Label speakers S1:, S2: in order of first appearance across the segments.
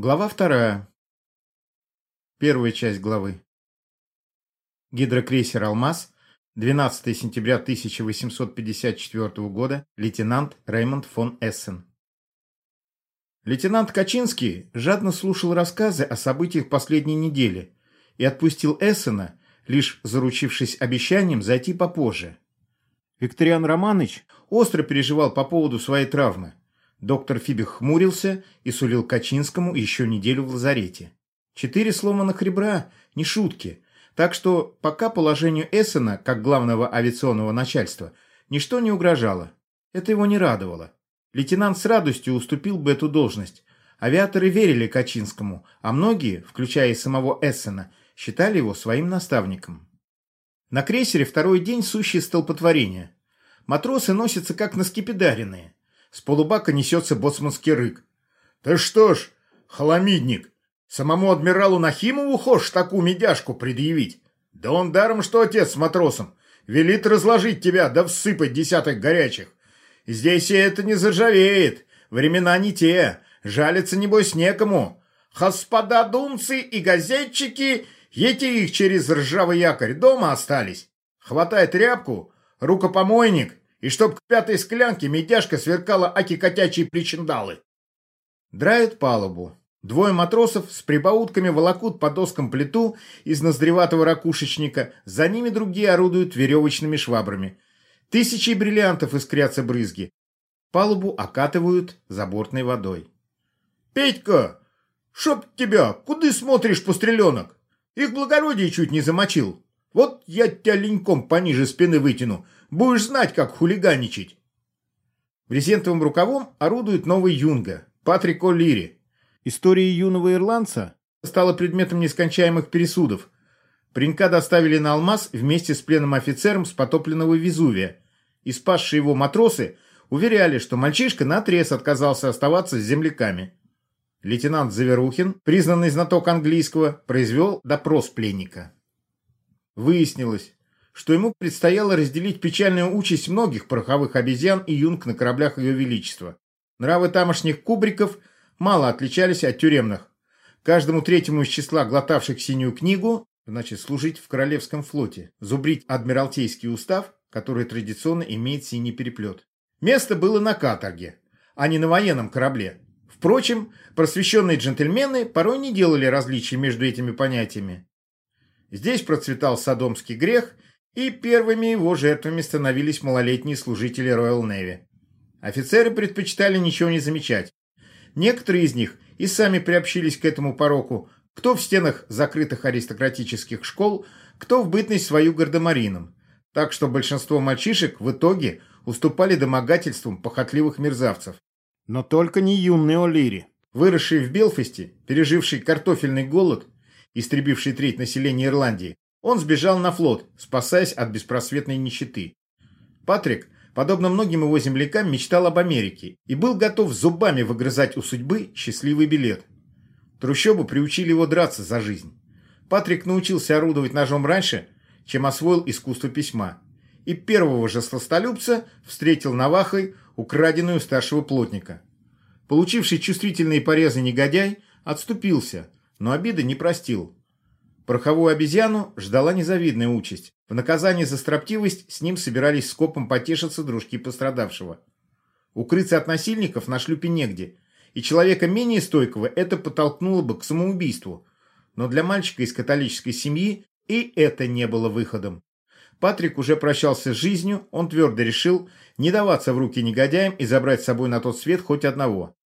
S1: Глава вторая. Первая часть главы. Гидрокрейсер «Алмаз», 12 сентября 1854 года, лейтенант Реймонд фон Эссен. Лейтенант Качинский жадно слушал рассказы о событиях последней недели и отпустил Эссена, лишь заручившись обещанием зайти попозже. Викториан Романович остро переживал по поводу своей травмы. Доктор Фибих хмурился и сулил Качинскому еще неделю в лазарете. Четыре сломанных ребра – не шутки. Так что пока положению Эссена, как главного авиационного начальства, ничто не угрожало. Это его не радовало. Лейтенант с радостью уступил бы эту должность. Авиаторы верили Качинскому, а многие, включая и самого Эссена, считали его своим наставником. На крейсере второй день сущее столпотворение. Матросы носятся как на скипидаренные. С полубака несется боцманский рык. «Ты что ж, хламидник, самому адмиралу Нахимову хочешь такую медяшку предъявить? Да он даром, что отец с матросом. Велит разложить тебя, да всыпать десяток горячих. Здесь и это не заржавеет. Времена не те. Жалиться, небось, некому. Господа думцы и газетчики, эти их через ржавый якорь дома остались. Хватай тряпку, рукопомойник и чтоб к пятой склянке медяшка сверкала аки котячьи причиндалы. Драют палубу. Двое матросов с прибаутками волокут по доскам плиту из ноздреватого ракушечника, за ними другие орудуют веревочными швабрами. Тысячи бриллиантов искрятся брызги. Палубу окатывают забортной водой. «Петька, шоп тебя, куда смотришь, постреленок? Их благородие чуть не замочил. Вот я тебя леньком пониже спины вытяну, Будешь знать, как хулиганичать. Брезентовым рукавом орудует новый юнга, Патрик О'Лири. История юного ирландца стала предметом нескончаемых пересудов. Паренька доставили на Алмаз вместе с пленным офицером с потопленного Везувия. И спасшие его матросы уверяли, что мальчишка наотрез отказался оставаться с земляками. Лейтенант Заверухин, признанный знаток английского, произвел допрос пленника. Выяснилось, что ему предстояло разделить печальную участь многих пороховых обезьян и юнг на кораблях Ее Величества. Нравы тамошних кубриков мало отличались от тюремных. Каждому третьему из числа глотавших синюю книгу, значит, служить в Королевском флоте, зубрить Адмиралтейский устав, который традиционно имеет синий переплет. Место было на каторге, а не на военном корабле. Впрочем, просвещенные джентльмены порой не делали различий между этими понятиями. Здесь процветал садомский грех – и первыми его жертвами становились малолетние служители Royal Navy. Офицеры предпочитали ничего не замечать. Некоторые из них и сами приобщились к этому пороку, кто в стенах закрытых аристократических школ, кто в бытность свою гардемарином. Так что большинство мальчишек в итоге уступали домогательствам похотливых мерзавцев. Но только не юный О'Лири. Выросший в Белфасте, переживший картофельный голод, истребивший треть населения Ирландии, он сбежал на флот, спасаясь от беспросветной нищеты. Патрик, подобно многим его землякам, мечтал об Америке и был готов зубами выгрызать у судьбы счастливый билет. Трущобы приучили его драться за жизнь. Патрик научился орудовать ножом раньше, чем освоил искусство письма. И первого же сластолюбца встретил навахой, украденную старшего плотника. Получивший чувствительные порезы негодяй отступился, но обиды не простил. Пороховую обезьяну ждала незавидная участь. В наказание за строптивость с ним собирались скопом потешиться дружки пострадавшего. Укрыться от насильников на шлюпе негде, и человека менее стойкого это подтолкнуло бы к самоубийству. Но для мальчика из католической семьи и это не было выходом. Патрик уже прощался с жизнью, он твердо решил не даваться в руки негодяям и забрать с собой на тот свет хоть одного.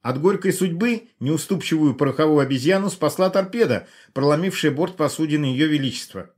S1: От горькой судьбы неуступчивую пороховую обезьяну спасла торпеда, проломившая борт посудины Ее Величества.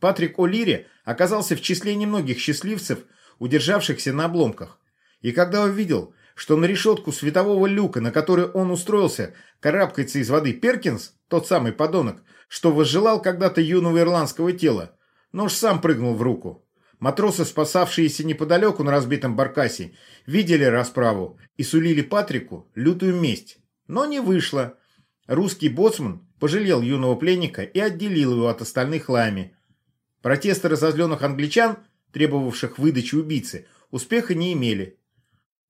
S1: Патрик О'Лири оказался в числе немногих счастливцев, удержавшихся на обломках. И когда увидел, что на решетку светового люка, на который он устроился, карабкается из воды Перкинс, тот самый подонок, что возжелал когда-то юного ирландского тела, нож сам прыгнул в руку. Матросы, спасавшиеся неподалеку на разбитом баркасе, видели расправу и сулили Патрику лютую месть. Но не вышло. Русский боцман пожалел юного пленника и отделил его от остальных лами. Протесты разозленных англичан, требовавших выдачи убийцы, успеха не имели.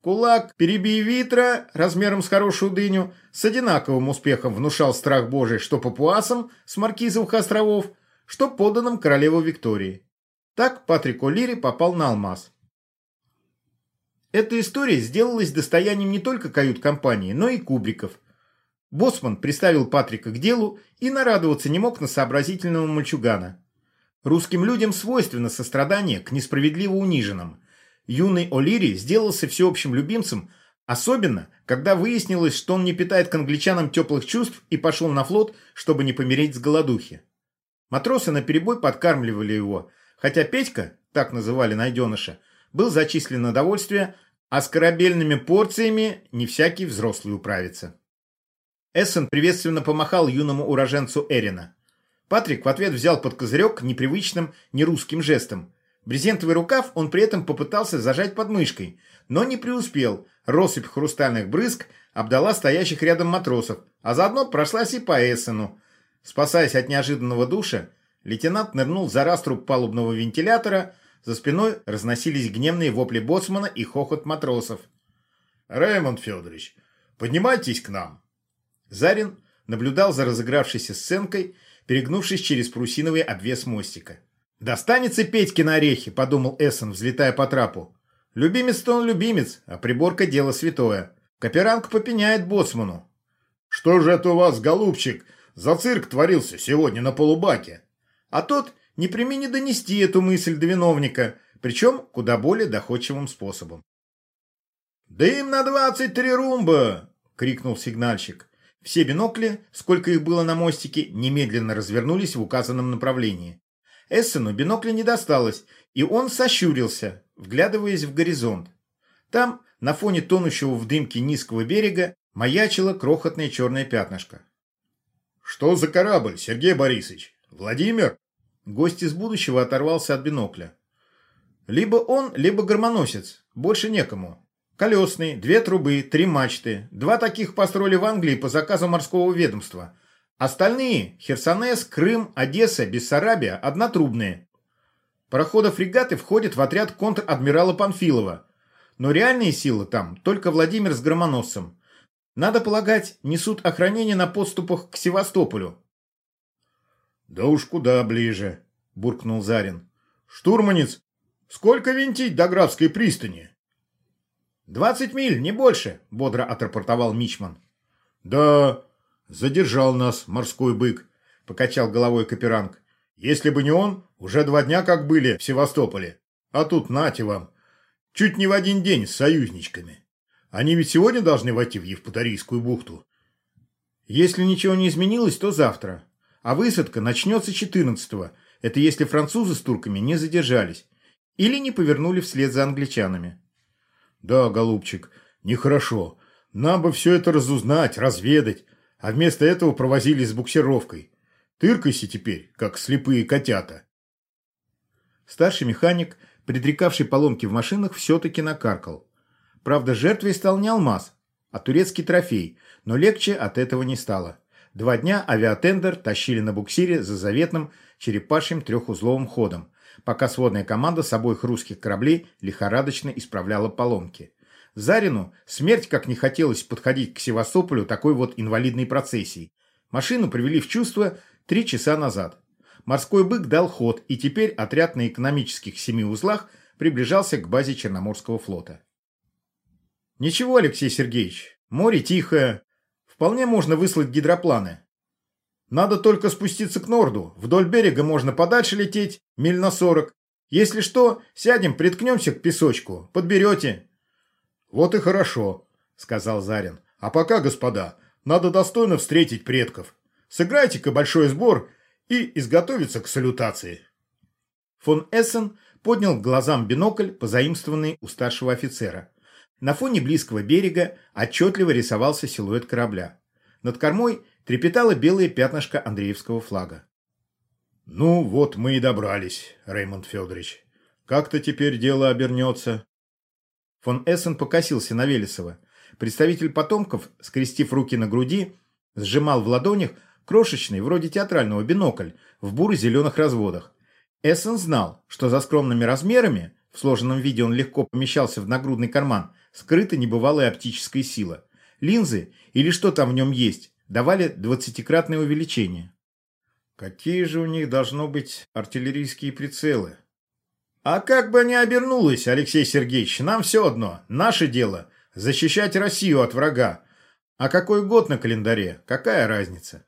S1: Кулак «Перебей Витра» размером с хорошую дыню с одинаковым успехом внушал страх божий что папуасам с Маркизовых островов, что подданным королевы Виктории. Так Патрик О'Лири попал на алмаз. Эта история сделалась достоянием не только кают-компании, но и кубриков. Боссман приставил Патрика к делу и нарадоваться не мог на сообразительного мальчугана. Русским людям свойственно сострадание к несправедливо униженным – юный О'Лири сделался всеобщим любимцем, особенно, когда выяснилось, что он не питает к англичанам теплых чувств и пошел на флот, чтобы не помереть с голодухи. Матросы наперебой подкармливали его, хотя Петька, так называли найденыша, был зачислен на довольствие, а с корабельными порциями не всякий взрослый управится. Эссен приветственно помахал юному уроженцу Эрина. Патрик в ответ взял под козырек непривычным нерусским жестом – Брезентовый рукав он при этом попытался зажать под мышкой, но не преуспел. Россыпь хрустальных брызг обдала стоящих рядом матросов, а заодно прошлась и по Эссену. Спасаясь от неожиданного душа, лейтенант нырнул за раструб палубного вентилятора, за спиной разносились гневные вопли боцмана и хохот матросов. «Рэймонд Федорович, поднимайтесь к нам!» Зарин наблюдал за разыгравшейся сценкой, перегнувшись через прусиновый обвес мостика. «Достанется Петьке на орехи», — подумал Эссен, взлетая по трапу. «Любимец-то он любимец, а приборка — дело святое. Каперанг попеняет боцману».
S2: «Что же это у вас, голубчик, за цирк творился сегодня на полубаке?»
S1: А тот не примени донести эту мысль до виновника, причем куда более доходчивым способом.
S2: «Дым на двадцать три румба!» — крикнул сигнальщик.
S1: Все бинокли, сколько их было на мостике, немедленно развернулись в указанном направлении. Эссену бинокля не досталось, и он сощурился, вглядываясь в горизонт. Там, на фоне тонущего в дымке низкого берега, маячило крохотное черное пятнышко.
S2: «Что за корабль, Сергей Борисович? Владимир?»
S1: Гость из будущего оторвался от бинокля. «Либо он, либо громоносец. Больше некому. Колесный, две трубы, три мачты. Два таких построили в Англии по заказу морского ведомства. Остальные – Херсонес, Крым, Одесса, Бессарабия – однотрубные. Пароходы-фрегаты входят в отряд контр-адмирала Панфилова. Но реальные силы там только Владимир с громоносцем. Надо полагать, несут охранение на подступах к Севастополю.
S2: «Да уж куда ближе», – буркнул Зарин. «Штурманец, сколько винтить до Графской пристани?»
S1: «Двадцать миль, не больше», – бодро отрапортовал Мичман.
S2: «Да, «Задержал нас морской бык», — покачал головой Каперанг. «Если бы не он, уже два дня как были в Севастополе. А тут нате вам. Чуть не в один день с союзничками. Они ведь сегодня должны войти в Евпаторийскую бухту».
S1: «Если ничего не изменилось, то завтра. А высадка начнется 14-го. Это если французы с турками не задержались. Или не повернули вслед за англичанами».
S2: «Да, голубчик, нехорошо. Нам бы все это разузнать, разведать а вместо этого провозились с буксировкой. Тыркайся теперь, как слепые котята.
S1: Старший механик, предрекавший поломки в машинах, все-таки накаркал. Правда, жертвой стал не алмаз, а турецкий трофей, но легче от этого не стало. Два дня авиатендер тащили на буксире за заветным черепашьим трехузловым ходом, пока сводная команда с обоих русских кораблей лихорадочно исправляла поломки. Зарину смерть как не хотелось подходить к Севастополю такой вот инвалидной процессией. Машину привели в чувство три часа назад. Морской бык дал ход, и теперь отряд на экономических семи узлах приближался к базе Черноморского флота. Ничего, Алексей Сергеевич, море тихое. Вполне можно выслать гидропланы. Надо только спуститься к Норду. Вдоль берега можно подальше лететь, миль на сорок. Если что, сядем, приткнемся к песочку. Подберете.
S2: «Вот и хорошо», — сказал Зарин. «А пока, господа, надо достойно встретить предков. Сыграйте-ка большой сбор и изготовиться к салютации».
S1: Фон Эссен поднял к глазам бинокль, позаимствованный у старшего офицера. На фоне близкого берега отчетливо рисовался силуэт корабля. Над кормой трепетало белое пятнышко Андреевского флага.
S2: «Ну, вот мы и добрались, Реймонд Федорович. Как-то теперь дело обернется».
S1: Фон Эссен покосился на Велесова. Представитель потомков, скрестив руки на груди, сжимал в ладонях крошечный, вроде театрального, бинокль в буро-зеленых разводах. Эссен знал, что за скромными размерами, в сложенном виде он легко помещался в нагрудный карман, скрыта небывалая оптическая сила. Линзы, или что там в нем есть, давали двадцатикратное увеличение.
S2: Какие же у них должно быть артиллерийские прицелы? А как бы ни обернулось, Алексей Сергеевич, нам все одно. Наше дело – защищать Россию от врага. А какой год на календаре? Какая разница?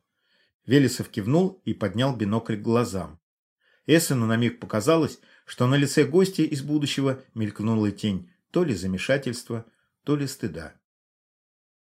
S1: Велесов кивнул и поднял бинокль к глазам. Эссену на миг показалось, что на лице гостя из будущего мелькнула тень то ли замешательства, то ли стыда.